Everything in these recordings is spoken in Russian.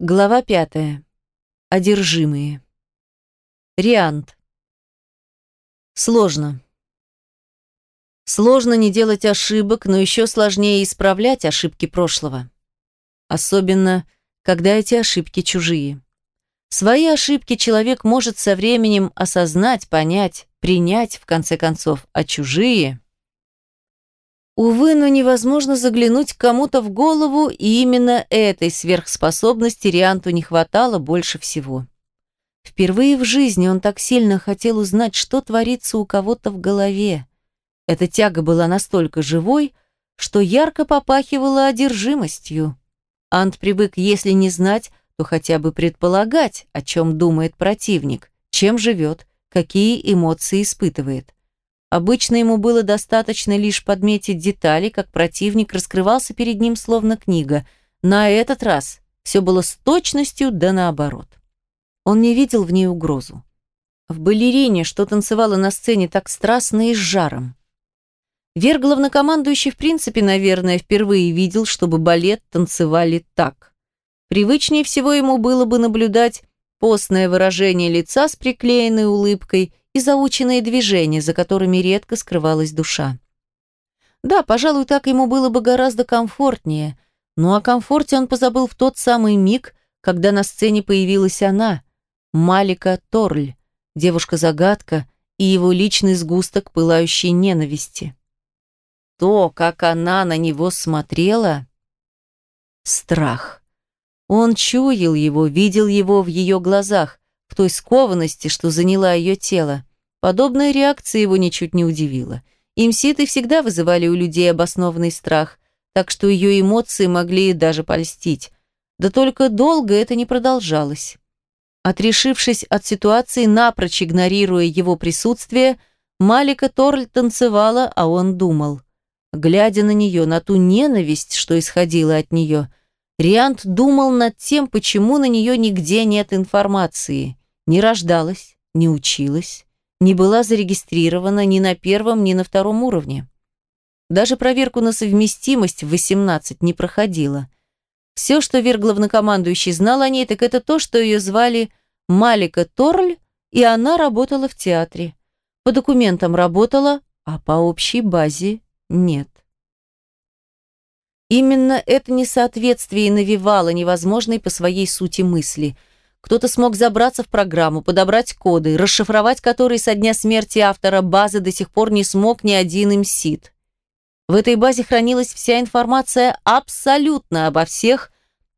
Глава пятая. Одержимые. Риант. Сложно. Сложно не делать ошибок, но еще сложнее исправлять ошибки прошлого. Особенно, когда эти ошибки чужие. Свои ошибки человек может со временем осознать, понять, принять, в конце концов, а чужие... Увы, но невозможно заглянуть кому-то в голову, и именно этой сверхспособности Рианту не хватало больше всего. Впервые в жизни он так сильно хотел узнать, что творится у кого-то в голове. Эта тяга была настолько живой, что ярко попахивала одержимостью. Ант привык, если не знать, то хотя бы предполагать, о чем думает противник, чем живет, какие эмоции испытывает. Обычно ему было достаточно лишь подметить детали, как противник раскрывался перед ним словно книга. На этот раз все было с точностью да наоборот. Он не видел в ней угрозу. В балерине, что танцевала на сцене так страстно и с жаром. Вер, главнокомандующий, в принципе, наверное, впервые видел, чтобы балет танцевали так. Привычнее всего ему было бы наблюдать постное выражение лица с приклеенной улыбкой и заученные движения, за которыми редко скрывалась душа. Да, пожалуй, так ему было бы гораздо комфортнее, но о комфорте он позабыл в тот самый миг, когда на сцене появилась она, Малика Торль, девушка-загадка и его личный сгусток пылающей ненависти. То, как она на него смотрела... Страх. Он чуял его, видел его в ее глазах, в той скованности, что заняла ее тело. Подобная реакция его ничуть не удивила. Имситы всегда вызывали у людей обоснованный страх, так что ее эмоции могли даже польстить. Да только долго это не продолжалось. Отрешившись от ситуации, напрочь игнорируя его присутствие, Малика Торль танцевала, а он думал. Глядя на нее, на ту ненависть, что исходила от нее, Риант думал над тем, почему на нее нигде нет информации. Не рождалась, не училась, не была зарегистрирована ни на первом, ни на втором уровне. Даже проверку на совместимость в 18 не проходила. Все, что Вер главнокомандующий знал о ней, так это то, что ее звали Малика Торль, и она работала в театре. По документам работала, а по общей базе нет. Именно это несоответствие и навевало невозможной по своей сути мысли. Кто-то смог забраться в программу, подобрать коды, расшифровать которые со дня смерти автора базы до сих пор не смог ни один имсид. В этой базе хранилась вся информация абсолютно обо всех,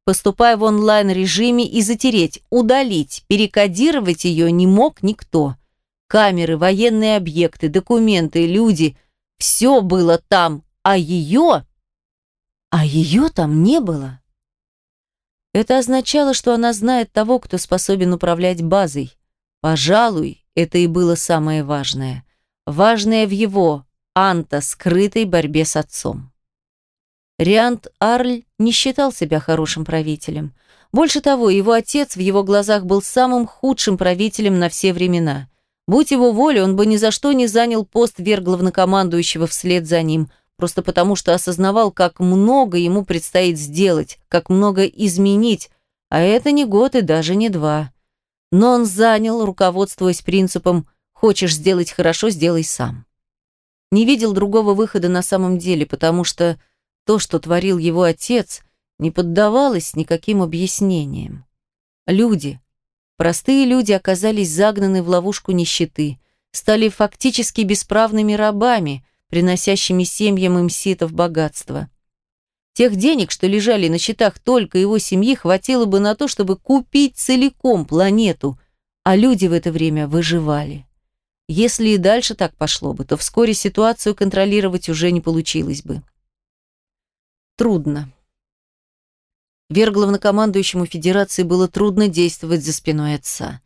поступая в онлайн-режиме и затереть, удалить, перекодировать ее не мог никто. Камеры, военные объекты, документы, люди – все было там, а ее а ее там не было. Это означало, что она знает того, кто способен управлять базой. Пожалуй, это и было самое важное. Важное в его, Анта, скрытой борьбе с отцом. Риант Арль не считал себя хорошим правителем. Больше того, его отец в его глазах был самым худшим правителем на все времена. Будь его воля, он бы ни за что не занял пост верглавнокомандующего вслед за ним, просто потому что осознавал, как много ему предстоит сделать, как много изменить, а это не год и даже не два. Но он занял, руководствуясь принципом «хочешь сделать хорошо, сделай сам». Не видел другого выхода на самом деле, потому что то, что творил его отец, не поддавалось никаким объяснениям. Люди, простые люди оказались загнаны в ловушку нищеты, стали фактически бесправными рабами – приносящими семьям имситов богатство. Тех денег, что лежали на счетах только его семьи, хватило бы на то, чтобы купить целиком планету, а люди в это время выживали. Если и дальше так пошло бы, то вскоре ситуацию контролировать уже не получилось бы. Трудно. Вер главнокомандующему Федерации было трудно действовать за спиной отца.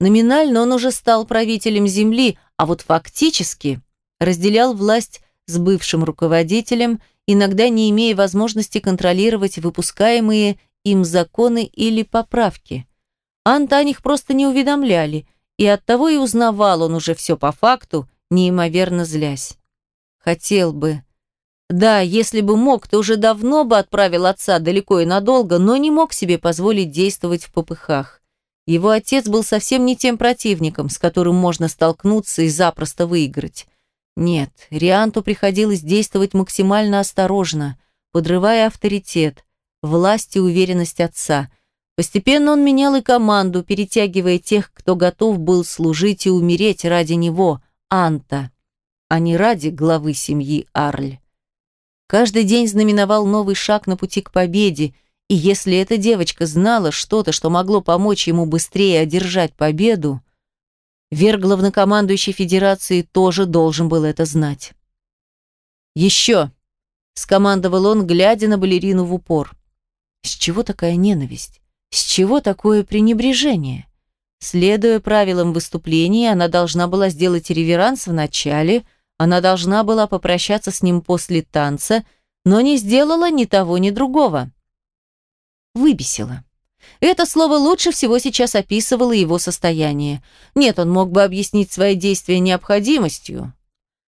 Номинально он уже стал правителем Земли, а вот фактически разделял власть с бывшим руководителем, иногда не имея возможности контролировать выпускаемые им законы или поправки. Анта о них просто не уведомляли, и оттого и узнавал он уже все по факту, неимоверно злясь. Хотел бы, Да, если бы мог, то уже давно бы отправил отца далеко и надолго, но не мог себе позволить действовать в попыхах. Его отец был совсем не тем противником, с которым можно столкнуться и запросто выиграть. Нет, Рианту приходилось действовать максимально осторожно, подрывая авторитет, власть и уверенность отца. Постепенно он менял и команду, перетягивая тех, кто готов был служить и умереть ради него, Анта, а не ради главы семьи Арль. Каждый день знаменовал новый шаг на пути к победе, и если эта девочка знала что-то, что могло помочь ему быстрее одержать победу, Вер, главнокомандующий Федерации, тоже должен был это знать. «Еще!» – скомандовал он, глядя на балерину в упор. С чего такая ненависть? С чего такое пренебрежение? Следуя правилам выступления, она должна была сделать реверанс в начале, она должна была попрощаться с ним после танца, но не сделала ни того, ни другого. Выбесила. Это слово лучше всего сейчас описывало его состояние. Нет, он мог бы объяснить свои действия необходимостью.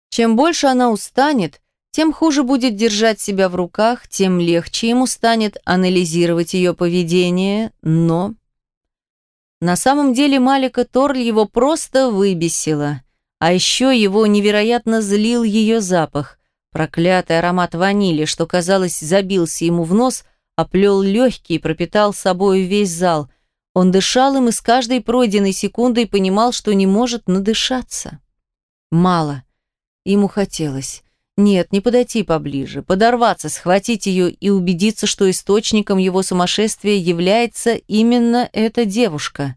Чем больше она устанет, тем хуже будет держать себя в руках, тем легче ему станет анализировать ее поведение, но... На самом деле Малика Торль его просто выбесила. А еще его невероятно злил ее запах. Проклятый аромат ванили, что, казалось, забился ему в нос, оплел легкий, пропитал собой весь зал. Он дышал им и с каждой пройденной секундой понимал, что не может надышаться. Мало. Ему хотелось. Нет, не подойти поближе, подорваться, схватить ее и убедиться, что источником его сумасшествия является именно эта девушка.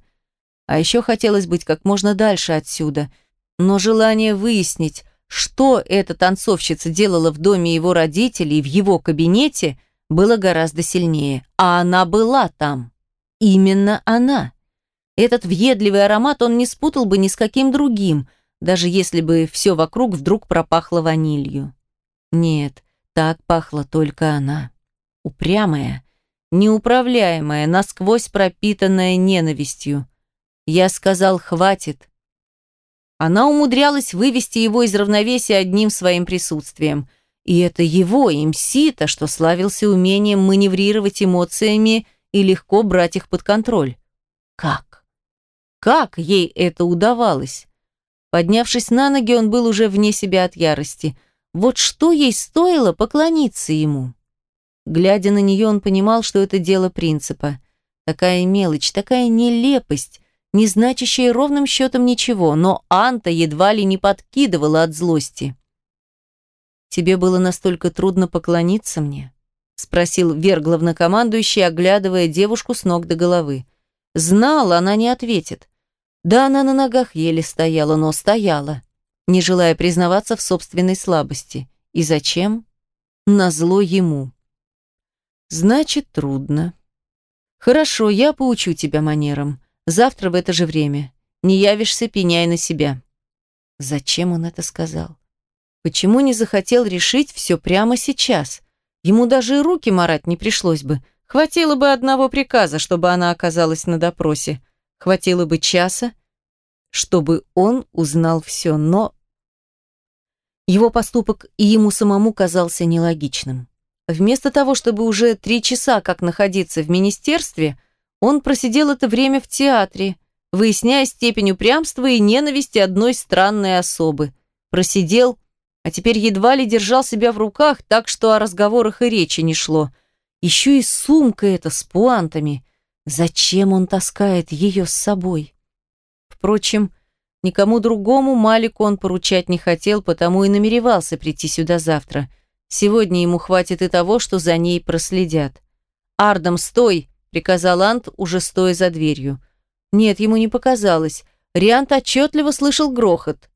А еще хотелось быть как можно дальше отсюда. Но желание выяснить, что эта танцовщица делала в доме его родителей, в его кабинете, было гораздо сильнее. А она была там. Именно она. Этот въедливый аромат он не спутал бы ни с каким другим, даже если бы все вокруг вдруг пропахло ванилью. Нет, так пахла только она. Упрямая, неуправляемая, насквозь пропитанная ненавистью. Я сказал «хватит». Она умудрялась вывести его из равновесия одним своим присутствием. И это его, имсита, что славился умением маневрировать эмоциями и легко брать их под контроль. Как? Как ей это удавалось? Поднявшись на ноги, он был уже вне себя от ярости. Вот что ей стоило поклониться ему? Глядя на нее, он понимал, что это дело принципа. Такая мелочь, такая нелепость, не значащая ровным счетом ничего, но Анта едва ли не подкидывала от злости. «Тебе было настолько трудно поклониться мне?» — спросил Вер главнокомандующий, оглядывая девушку с ног до головы. Знал, она не ответит. Да, она на ногах еле стояла, но стояла, не желая признаваться в собственной слабости. И зачем? Назло ему. Значит, трудно. Хорошо, я поучу тебя манерам. Завтра в это же время. Не явишься, пеняй на себя. Зачем он это сказал? Почему не захотел решить все прямо сейчас? Ему даже и руки марать не пришлось бы. Хватило бы одного приказа, чтобы она оказалась на допросе. Хватило бы часа, чтобы он узнал все, но... Его поступок и ему самому казался нелогичным. Вместо того, чтобы уже три часа как находиться в министерстве, он просидел это время в театре, выясняя степень упрямства и ненависти одной странной особы. Просидел а теперь едва ли держал себя в руках, так что о разговорах и речи не шло. Еще и сумка эта с пуантами. Зачем он таскает ее с собой? Впрочем, никому другому Малику он поручать не хотел, потому и намеревался прийти сюда завтра. Сегодня ему хватит и того, что за ней проследят. «Ардам, стой!» — приказал Ант, уже стоя за дверью. Нет, ему не показалось. Риант отчетливо слышал грохот.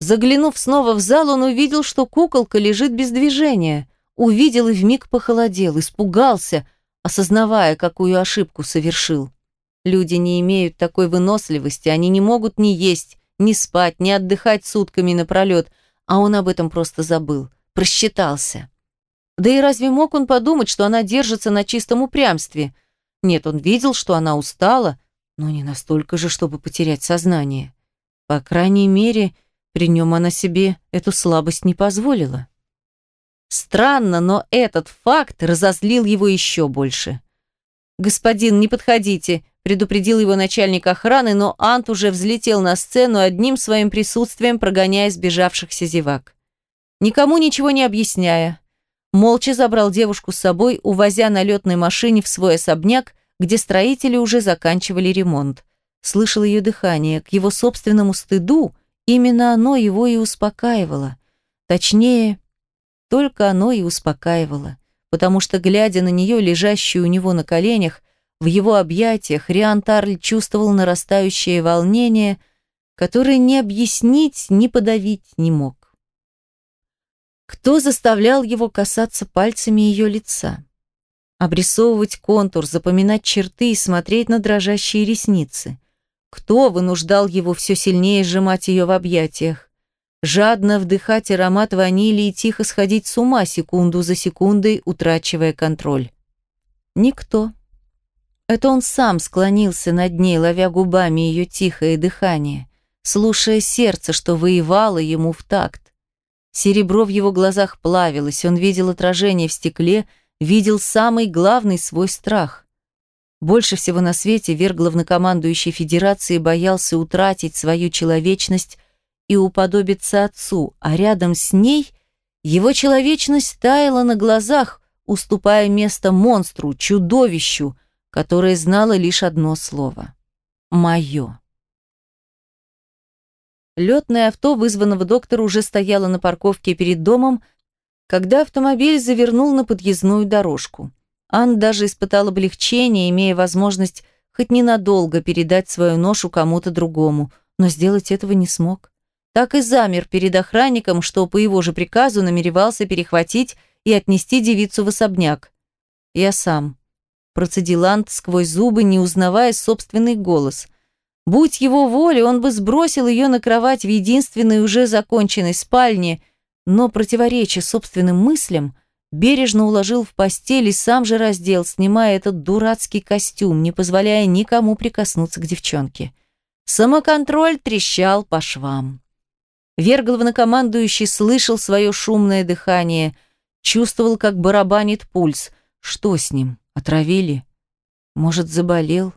Заглянув снова в зал, он увидел, что куколка лежит без движения. Увидел и вмиг похолодел, испугался, осознавая, какую ошибку совершил. Люди не имеют такой выносливости, они не могут ни есть, ни спать, ни отдыхать сутками напролет, а он об этом просто забыл, просчитался. Да и разве мог он подумать, что она держится на чистом упрямстве? Нет, он видел, что она устала, но не настолько же, чтобы потерять сознание. По крайней мере, при нем она себе эту слабость не позволила. Странно, но этот факт разозлил его еще больше. «Господин, не подходите», – предупредил его начальник охраны, но Ант уже взлетел на сцену одним своим присутствием, прогоняя сбежавшихся зевак. Никому ничего не объясняя, молча забрал девушку с собой, увозя на летной машине в свой особняк, где строители уже заканчивали ремонт. Слышал ее дыхание, к его собственному стыду именно оно его и успокаивало. Точнее, только оно и успокаивало, потому что, глядя на нее, лежащую у него на коленях, в его объятиях, Риан Тарль чувствовал нарастающее волнение, которое ни объяснить, ни подавить не мог. Кто заставлял его касаться пальцами ее лица? Обрисовывать контур, запоминать черты и смотреть на дрожащие ресницы? Кто вынуждал его все сильнее сжимать ее в объятиях? Жадно вдыхать аромат ванили и тихо сходить с ума секунду за секундой, утрачивая контроль? Никто. Это он сам склонился над ней, ловя губами ее тихое дыхание, слушая сердце, что воевало ему в такт. Серебро в его глазах плавилось, он видел отражение в стекле, видел самый главный свой страх. Больше всего на свете Вер главнокомандующей Федерации боялся утратить свою человечность и уподобиться отцу, а рядом с ней его человечность таяла на глазах, уступая место монстру, чудовищу, которое знало лишь одно слово – «Мое». Летное авто вызванного доктора уже стояло на парковке перед домом, когда автомобиль завернул на подъездную дорожку. Ан даже испытал облегчение, имея возможность хоть ненадолго передать свою ношу кому-то другому, но сделать этого не смог. Так и замер перед охранником, что по его же приказу намеревался перехватить и отнести девицу в особняк. «Я сам», – процедил Ант сквозь зубы, не узнавая собственный голос – Будь его воля, он бы сбросил ее на кровать в единственной уже законченной спальне, но, противоречия собственным мыслям, бережно уложил в постель и сам же раздел, снимая этот дурацкий костюм, не позволяя никому прикоснуться к девчонке. Самоконтроль трещал по швам. Верглавнокомандующий слышал свое шумное дыхание, чувствовал, как барабанит пульс. Что с ним? Отравили? Может, заболел?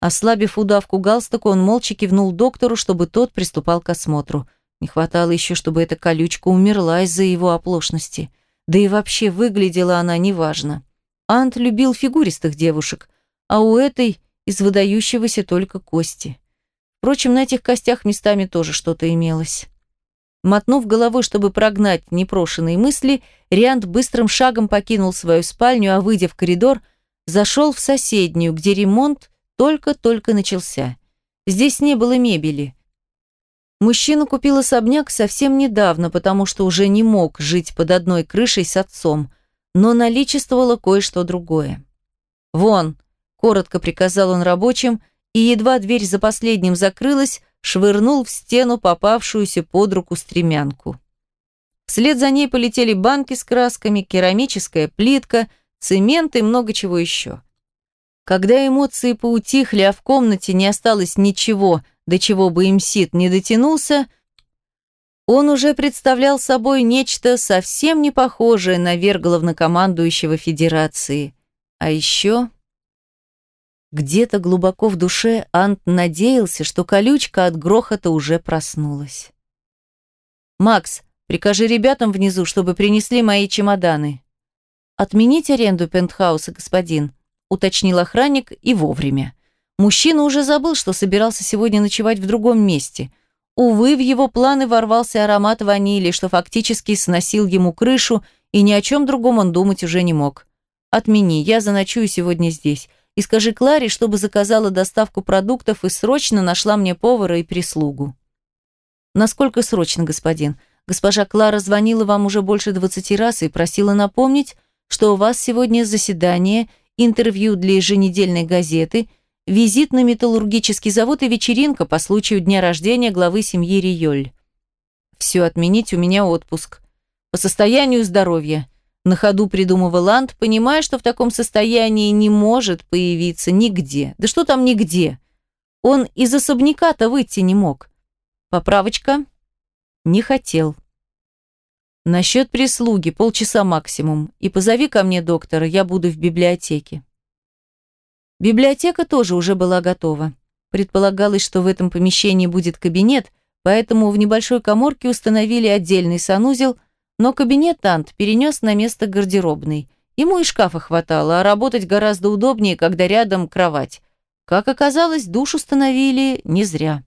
Ослабив удавку галстука, он молча кивнул доктору, чтобы тот приступал к осмотру. Не хватало еще, чтобы эта колючка умерла из-за его оплошности. Да и вообще выглядела она неважно. Ант любил фигуристых девушек, а у этой из выдающегося только кости. Впрочем, на этих костях местами тоже что-то имелось. Мотнув головой, чтобы прогнать непрошенные мысли, Риант быстрым шагом покинул свою спальню, а выйдя в коридор, зашел в соседнюю, где ремонт только-только начался. Здесь не было мебели. Мужчина купил особняк совсем недавно, потому что уже не мог жить под одной крышей с отцом, но наличествовало кое-что другое. «Вон!» – коротко приказал он рабочим, и едва дверь за последним закрылась, швырнул в стену попавшуюся под руку стремянку. Вслед за ней полетели банки с красками, керамическая плитка, цемент и много чего еще. Когда эмоции поутихли, а в комнате не осталось ничего, до чего бы им Сид не дотянулся, он уже представлял собой нечто совсем не похожее на верглавнокомандующего Федерации. А еще... Где-то глубоко в душе Ант надеялся, что колючка от грохота уже проснулась. «Макс, прикажи ребятам внизу, чтобы принесли мои чемоданы». «Отменить аренду пентхауса, господин», уточнил охранник и вовремя. Мужчина уже забыл, что собирался сегодня ночевать в другом месте. Увы, в его планы ворвался аромат ванили, что фактически сносил ему крышу, и ни о чем другом он думать уже не мог. «Отмени, я заночую сегодня здесь. И скажи Кларе, чтобы заказала доставку продуктов и срочно нашла мне повара и прислугу». «Насколько срочно, господин? Госпожа Клара звонила вам уже больше двадцати раз и просила напомнить, что у вас сегодня заседание, интервью для еженедельной газеты, визит на металлургический завод и вечеринка по случаю дня рождения главы семьи Риоль. Все отменить, у меня отпуск. По состоянию здоровья. На ходу придумывал Ант, понимая, что в таком состоянии не может появиться нигде. Да что там нигде? Он из особняка-то выйти не мог. Поправочка? Не хотел. Насчет прислуги полчаса максимум. И позови ко мне доктора, я буду в библиотеке. Библиотека тоже уже была готова. Предполагалось, что в этом помещении будет кабинет, поэтому в небольшой коморке установили отдельный санузел, но кабинет Ант перенес на место гардеробной. Ему и шкафа хватало, а работать гораздо удобнее, когда рядом кровать. Как оказалось, душ установили не зря.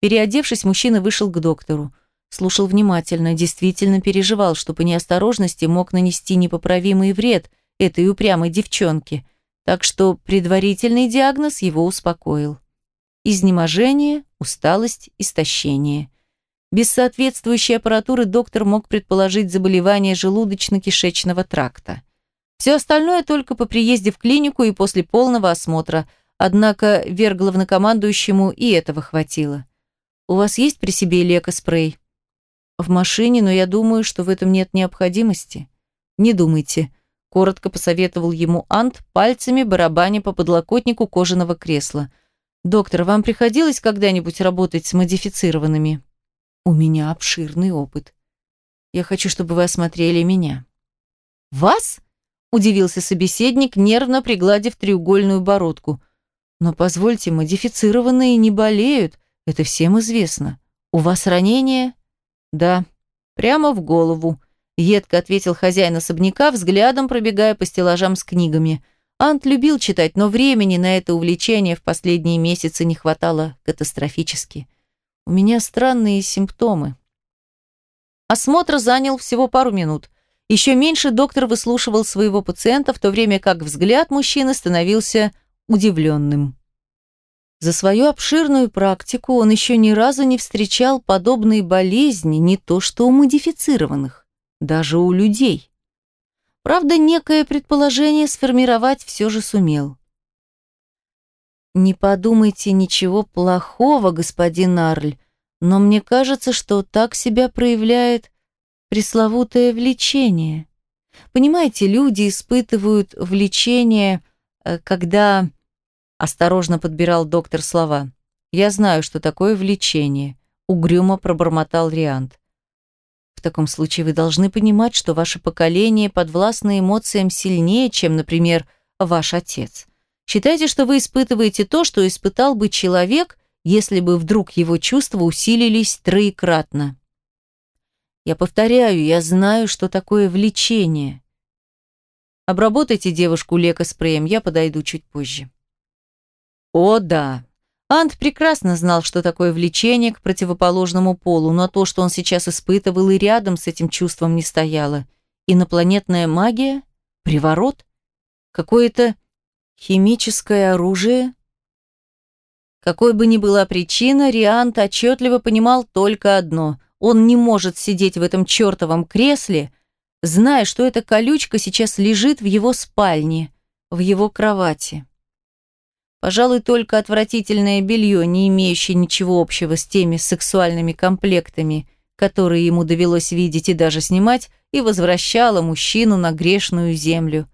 Переодевшись, мужчина вышел к доктору. Слушал внимательно, действительно переживал, что по неосторожности мог нанести непоправимый вред этой упрямой девчонке. Так что предварительный диагноз его успокоил. Изнеможение, усталость, истощение. Без соответствующей аппаратуры доктор мог предположить заболевание желудочно-кишечного тракта. Все остальное только по приезде в клинику и после полного осмотра, однако вер главнокомандующему и этого хватило. «У вас есть при себе лекоспрей?» «В машине, но я думаю, что в этом нет необходимости». «Не думайте», – коротко посоветовал ему Ант, пальцами барабаня по подлокотнику кожаного кресла. «Доктор, вам приходилось когда-нибудь работать с модифицированными?» «У меня обширный опыт. Я хочу, чтобы вы осмотрели меня». «Вас?» – удивился собеседник, нервно пригладив треугольную бородку. «Но позвольте, модифицированные не болеют, это всем известно. У вас ранение? Да. Прямо в голову. Едко ответил хозяин особняка, взглядом пробегая по стеллажам с книгами. Ант любил читать, но времени на это увлечение в последние месяцы не хватало катастрофически. У меня странные симптомы. Осмотр занял всего пару минут. Еще меньше доктор выслушивал своего пациента, в то время как взгляд мужчины становился удивленным. За свою обширную практику он еще ни разу не встречал подобной болезни не то что у модифицированных, даже у людей. Правда, некое предположение сформировать все же сумел. «Не подумайте ничего плохого, господин Арль, но мне кажется, что так себя проявляет пресловутое влечение. Понимаете, люди испытывают влечение, э, когда Осторожно подбирал доктор слова. «Я знаю, что такое влечение», — угрюмо пробормотал Риант. «В таком случае вы должны понимать, что ваше поколение подвластно эмоциям сильнее, чем, например, ваш отец. Считайте, что вы испытываете то, что испытал бы человек, если бы вдруг его чувства усилились троекратно. Я повторяю, я знаю, что такое влечение. Обработайте девушку лекоспреем, я подойду чуть позже. О, да. Ант прекрасно знал, что такое влечение к противоположному полу, но то, что он сейчас испытывал, и рядом с этим чувством не стояло. Инопланетная магия? Приворот? Какое-то химическое оружие? Какой бы ни была причина, Риант отчетливо понимал только одно. Он не может сидеть в этом чертовом кресле, зная, что эта колючка сейчас лежит в его спальне, в его кровати. Пожалуй, только отвратительное белье, не имеющее ничего общего с теми сексуальными комплектами, которые ему довелось видеть и даже снимать, и возвращало мужчину на грешную землю.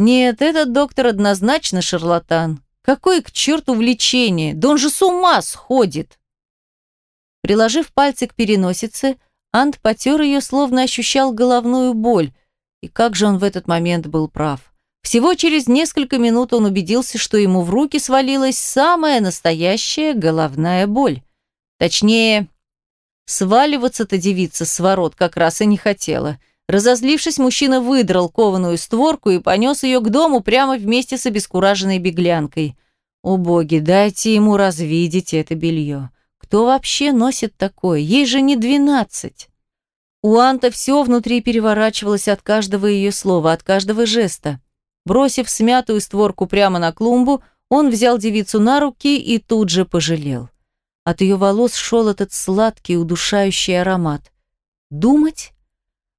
Нет, этот доктор однозначно шарлатан. Какое к черту влечение? Да он же с ума сходит! Приложив пальцы к переносице, Ант потер ее, словно ощущал головную боль. И как же он в этот момент был прав. Всего через несколько минут он убедился, что ему в руки свалилась самая настоящая головная боль. Точнее, сваливаться-то девица с ворот как раз и не хотела. Разозлившись, мужчина выдрал кованую створку и понес ее к дому прямо вместе с обескураженной беглянкой. О боги, дайте ему развидеть это белье. Кто вообще носит такое? Ей же не двенадцать. У Анта все внутри переворачивалось от каждого ее слова, от каждого жеста. Бросив смятую створку прямо на клумбу, он взял девицу на руки и тут же пожалел. От ее волос шел этот сладкий, удушающий аромат. Думать?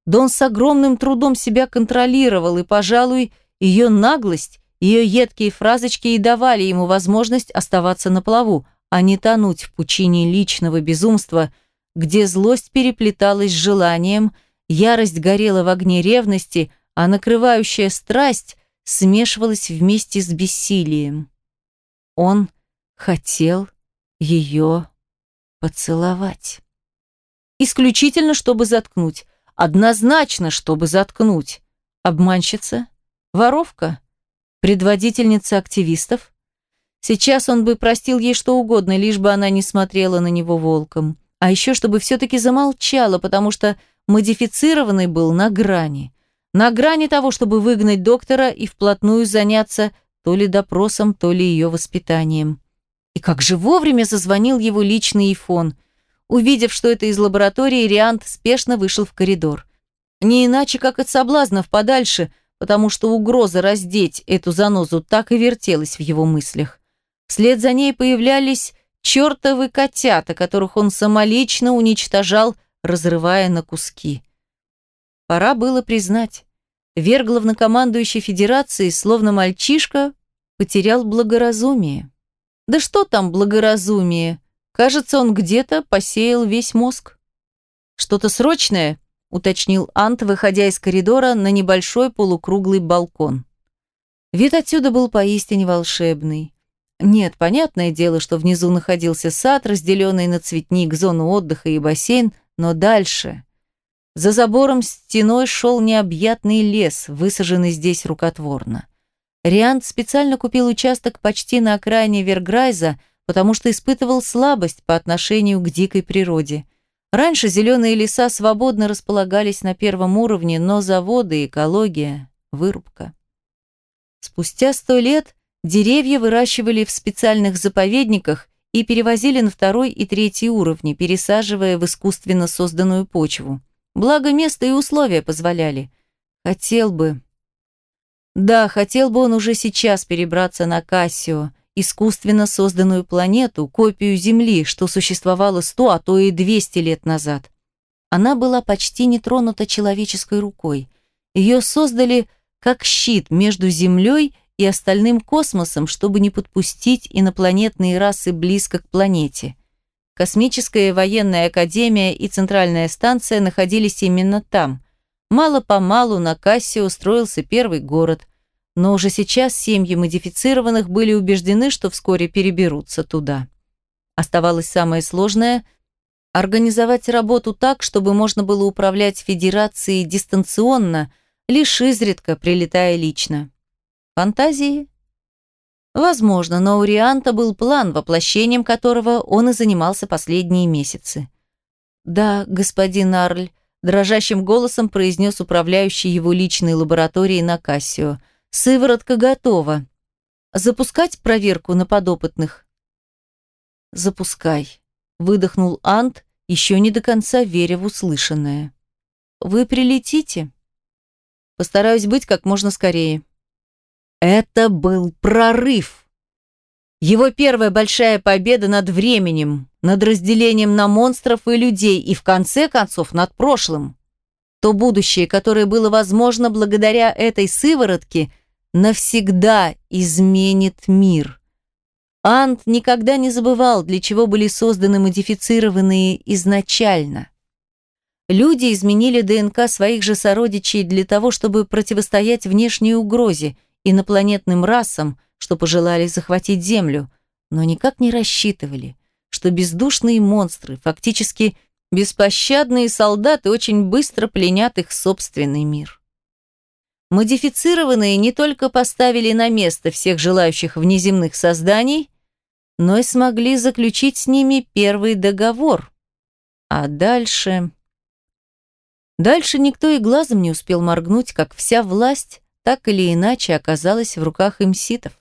Да он с огромным трудом себя контролировал, и, пожалуй, ее наглость, ее едкие фразочки и давали ему возможность оставаться на плаву, а не тонуть в пучине личного безумства, где злость переплеталась с желанием, ярость горела в огне ревности, а накрывающая страсть смешивалось вместе с бессилием. Он хотел ее поцеловать. Исключительно, чтобы заткнуть. Однозначно, чтобы заткнуть. Обманщица? Воровка? Предводительница активистов? Сейчас он бы простил ей что угодно, лишь бы она не смотрела на него волком. А еще, чтобы все-таки замолчала, потому что модифицированный был на грани. На грани того, чтобы выгнать доктора и вплотную заняться то ли допросом, то ли ее воспитанием. И как же вовремя зазвонил его личный айфон. Увидев, что это из лаборатории, Риант спешно вышел в коридор. Не иначе, как от соблазнов подальше, потому что угроза раздеть эту занозу так и вертелась в его мыслях. Вслед за ней появлялись чертовы котята, которых он самолично уничтожал, разрывая на куски. Пора было признать. Вер главнокомандующей Федерации, словно мальчишка, потерял благоразумие. Да что там благоразумие? Кажется, он где-то посеял весь мозг. Что-то срочное? уточнил Ант, выходя из коридора на небольшой полукруглый балкон. Вид отсюда был поистине волшебный. Нет, понятное дело, что внизу находился сад, разделенный на цветник, зону отдыха и бассейн, но дальше. За забором стеной шел необъятный лес, высаженный здесь рукотворно. Риант специально купил участок почти на окраине Верграйза, потому что испытывал слабость по отношению к дикой природе. Раньше зеленые леса свободно располагались на первом уровне, но заводы, экология, вырубка. Спустя сто лет деревья выращивали в специальных заповедниках и перевозили на второй и третий уровни, пересаживая в искусственно созданную почву. Благо место и условия позволяли. Хотел бы... Да, хотел бы он уже сейчас перебраться на Кассио, искусственно созданную планету, копию Земли, что существовало сто, а то и двести лет назад. Она была почти не тронута человеческой рукой. Ее создали как щит между Землей и остальным космосом, чтобы не подпустить инопланетные расы близко к планете. Космическая военная академия и центральная станция находились именно там. Мало-помалу на Кассе устроился первый город, но уже сейчас семьи модифицированных были убеждены, что вскоре переберутся туда. Оставалось самое сложное – организовать работу так, чтобы можно было управлять Федерацией дистанционно, лишь изредка прилетая лично. Фантазии? Возможно, но у Рианта был план, воплощением которого он и занимался последние месяцы. «Да, господин Арль», – дрожащим голосом произнес управляющий его личной лабораторией на Кассио – Сыворотка готова. Запускать проверку на подопытных? Запускай, выдохнул Ант, еще не до конца веря в услышанное. Вы прилетите? Постараюсь быть как можно скорее. Это был прорыв. Его первая большая победа над временем, над разделением на монстров и людей и, в конце концов, над прошлым. То будущее, которое было возможно благодаря этой сыворотке – навсегда изменит мир. Ант никогда не забывал, для чего были созданы модифицированные изначально. Люди изменили ДНК своих же сородичей для того, чтобы противостоять внешней угрозе, инопланетным расам, что пожелали захватить Землю, но никак не рассчитывали, что бездушные монстры, фактически беспощадные солдаты, очень быстро пленят их собственный мир. Модифицированные не только поставили на место всех желающих внеземных созданий, но и смогли заключить с ними первый договор. А дальше... Дальше никто и глазом не успел моргнуть, как вся власть так или иначе оказалась в руках имситов.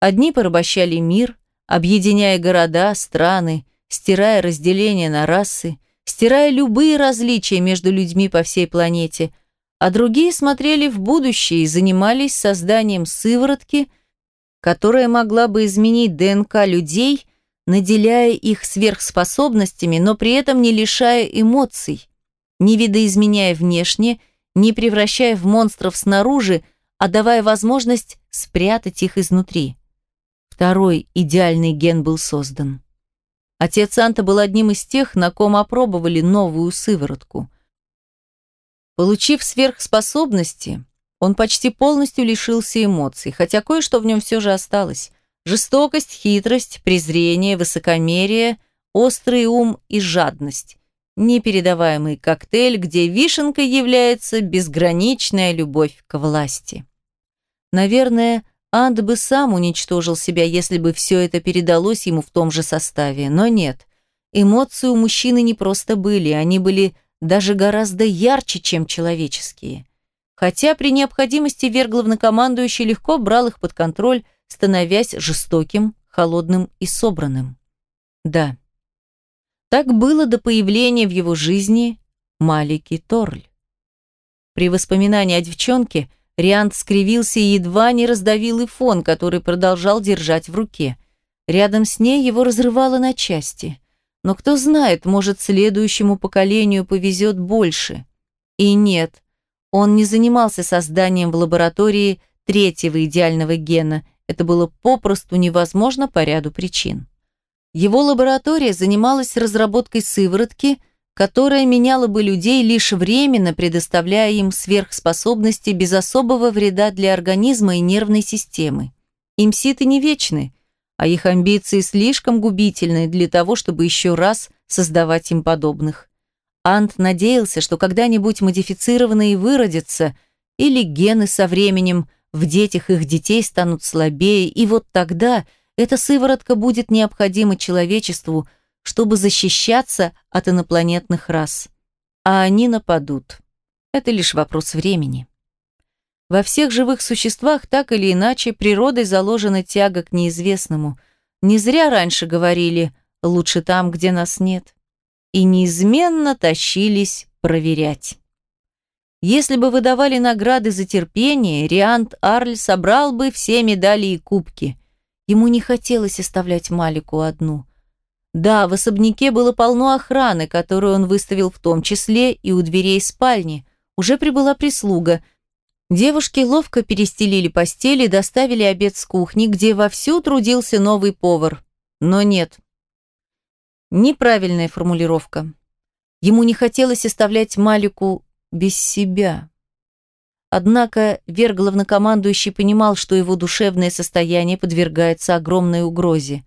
Одни порабощали мир, объединяя города, страны, стирая разделение на расы, стирая любые различия между людьми по всей планете – а другие смотрели в будущее и занимались созданием сыворотки, которая могла бы изменить ДНК людей, наделяя их сверхспособностями, но при этом не лишая эмоций, не видоизменяя внешне, не превращая в монстров снаружи, а давая возможность спрятать их изнутри. Второй идеальный ген был создан. Отец Анта был одним из тех, на ком опробовали новую сыворотку. Получив сверхспособности, он почти полностью лишился эмоций, хотя кое-что в нем все же осталось. Жестокость, хитрость, презрение, высокомерие, острый ум и жадность. Непередаваемый коктейль, где вишенкой является безграничная любовь к власти. Наверное, Анд бы сам уничтожил себя, если бы все это передалось ему в том же составе, но нет. Эмоции у мужчины не просто были, они были даже гораздо ярче, чем человеческие. Хотя при необходимости верглавнокомандующий легко брал их под контроль, становясь жестоким, холодным и собранным. Да, так было до появления в его жизни Малики Торль. При воспоминании о девчонке Риант скривился и едва не раздавил Ифон, который продолжал держать в руке. Рядом с ней его разрывало на части. Но кто знает, может, следующему поколению повезет больше. И нет, он не занимался созданием в лаборатории третьего идеального гена. Это было попросту невозможно по ряду причин. Его лаборатория занималась разработкой сыворотки, которая меняла бы людей лишь временно, предоставляя им сверхспособности без особого вреда для организма и нервной системы. Имситы не вечны, а их амбиции слишком губительны для того, чтобы еще раз создавать им подобных. Ант надеялся, что когда-нибудь модифицированные выродятся, или гены со временем в детях их детей станут слабее, и вот тогда – эта сыворотка будет необходима человечеству, чтобы защищаться от инопланетных рас. А они нападут. Это лишь вопрос времени. Во всех живых существах так или иначе природой заложена тяга к неизвестному. Не зря раньше говорили «лучше там, где нас нет». И неизменно тащились проверять. Если бы выдавали награды за терпение, Риант Арль собрал бы все медали и кубки. Ему не хотелось оставлять Малику одну. Да, в особняке было полно охраны, которую он выставил в том числе и у дверей спальни. Уже прибыла прислуга. Девушки ловко перестелили постели, доставили обед с кухни, где вовсю трудился новый повар. Но нет. Неправильная формулировка. Ему не хотелось оставлять Малику без себя. Однако Вер главнокомандующий понимал, что его душевное состояние подвергается огромной угрозе.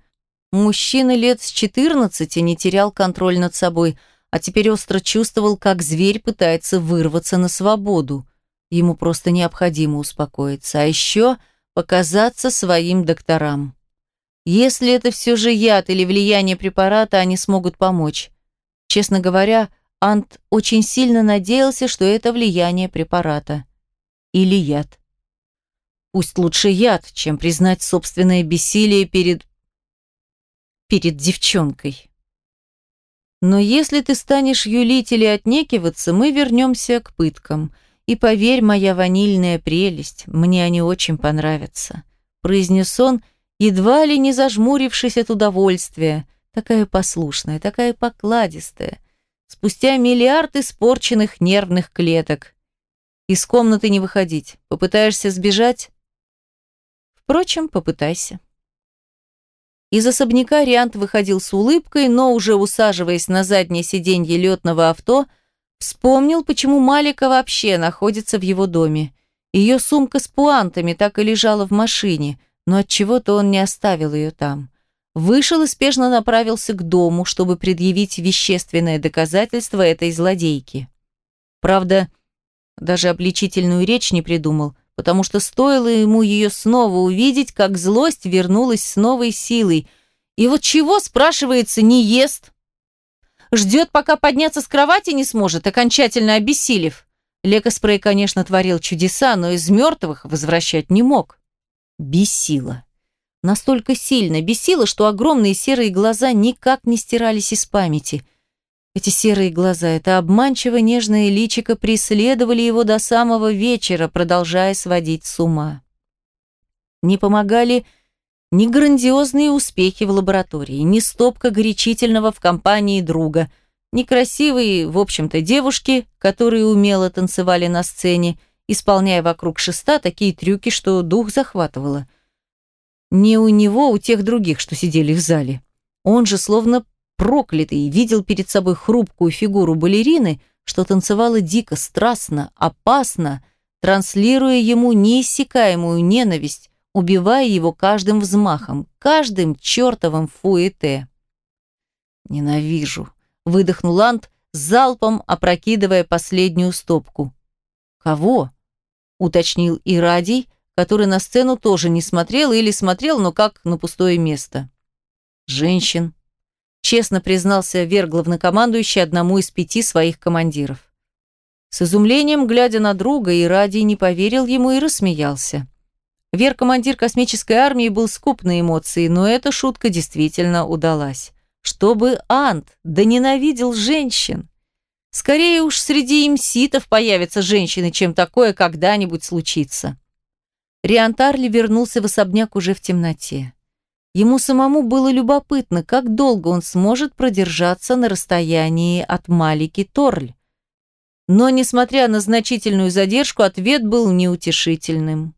Мужчина лет с 14 не терял контроль над собой, а теперь остро чувствовал, как зверь пытается вырваться на свободу. Ему просто необходимо успокоиться, а еще показаться своим докторам. Если это все же яд или влияние препарата, они смогут помочь. Честно говоря, Ант очень сильно надеялся, что это влияние препарата или яд. Пусть лучше яд, чем признать собственное бессилие перед... перед девчонкой. Но если ты станешь юлить или отнекиваться, мы вернемся к пыткам. И поверь, моя ванильная прелесть, мне они очень понравятся», произнес он, едва ли не зажмурившись от удовольствия, такая послушная, такая покладистая, спустя миллиард испорченных нервных клеток. Из комнаты не выходить. Попытаешься сбежать? Впрочем, попытайся. Из особняка Риант выходил с улыбкой, но уже усаживаясь на заднее сиденье летного авто, вспомнил, почему Малика вообще находится в его доме. Ее сумка с пуантами так и лежала в машине, но от чего то он не оставил ее там. Вышел и спешно направился к дому, чтобы предъявить вещественное доказательство этой злодейки. Правда, даже обличительную речь не придумал, потому что стоило ему ее снова увидеть, как злость вернулась с новой силой. И вот чего, спрашивается, не ест? Ждет, пока подняться с кровати не сможет, окончательно обессилев. Лекоспрей, конечно, творил чудеса, но из мертвых возвращать не мог. Бесило. Настолько сильно бесило, что огромные серые глаза никак не стирались из памяти – эти серые глаза, это обманчиво нежное личико преследовали его до самого вечера, продолжая сводить с ума. Не помогали ни грандиозные успехи в лаборатории, ни стопка горячительного в компании друга, ни красивые, в общем-то, девушки, которые умело танцевали на сцене, исполняя вокруг шеста такие трюки, что дух захватывало. Не у него, у тех других, что сидели в зале. Он же словно проклятый видел перед собой хрупкую фигуру балерины, что танцевала дико, страстно, опасно, транслируя ему неиссякаемую ненависть, убивая его каждым взмахом, каждым чертовым фуэте. «Ненавижу», — выдохнул Ант, залпом опрокидывая последнюю стопку. «Кого?» – уточнил Ирадий, который на сцену тоже не смотрел или смотрел, но как на пустое место. «Женщин», – честно признался Вер главнокомандующий одному из пяти своих командиров. С изумлением, глядя на друга, Ирадий не поверил ему и рассмеялся. Вер, командир космической армии, был скуп на эмоции, но эта шутка действительно удалась. Чтобы Ант да ненавидел женщин. Скорее уж среди имситов появятся женщины, чем такое когда-нибудь случится. Риантарли вернулся в особняк уже в темноте. Ему самому было любопытно, как долго он сможет продержаться на расстоянии от Малики Торль. Но, несмотря на значительную задержку, ответ был неутешительным.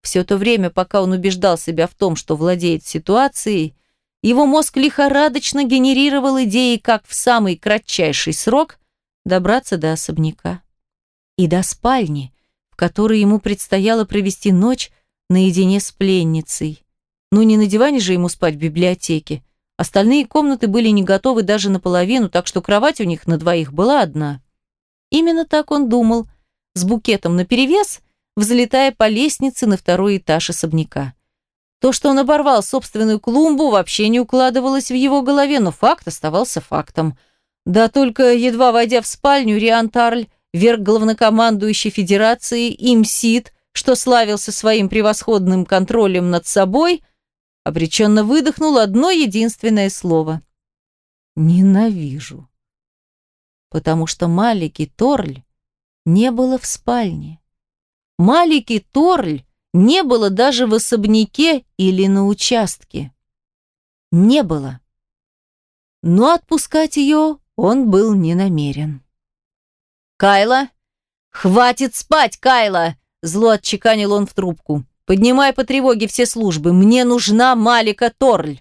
Все то время, пока он убеждал себя в том, что владеет ситуацией, его мозг лихорадочно генерировал идеи, как в самый кратчайший срок добраться до особняка. И до спальни, в которой ему предстояло провести ночь наедине с пленницей. Ну не на диване же ему спать в библиотеке. Остальные комнаты были не готовы даже наполовину, так что кровать у них на двоих была одна. Именно так он думал, с букетом наперевес – взлетая по лестнице на второй этаж особняка. То, что он оборвал собственную клумбу, вообще не укладывалось в его голове, но факт оставался фактом. Да только, едва войдя в спальню, Риан Тарль, верх главнокомандующей Федерации, имсит, что славился своим превосходным контролем над собой, обреченно выдохнул одно единственное слово. «Ненавижу». Потому что Малики Торль не было в спальне. Малики Торль не было даже в особняке или на участке. Не было. Но отпускать ее он был не намерен. «Кайла! Хватит спать, Кайла!» Зло отчеканил он в трубку. «Поднимай по тревоге все службы. Мне нужна Малика Торль!»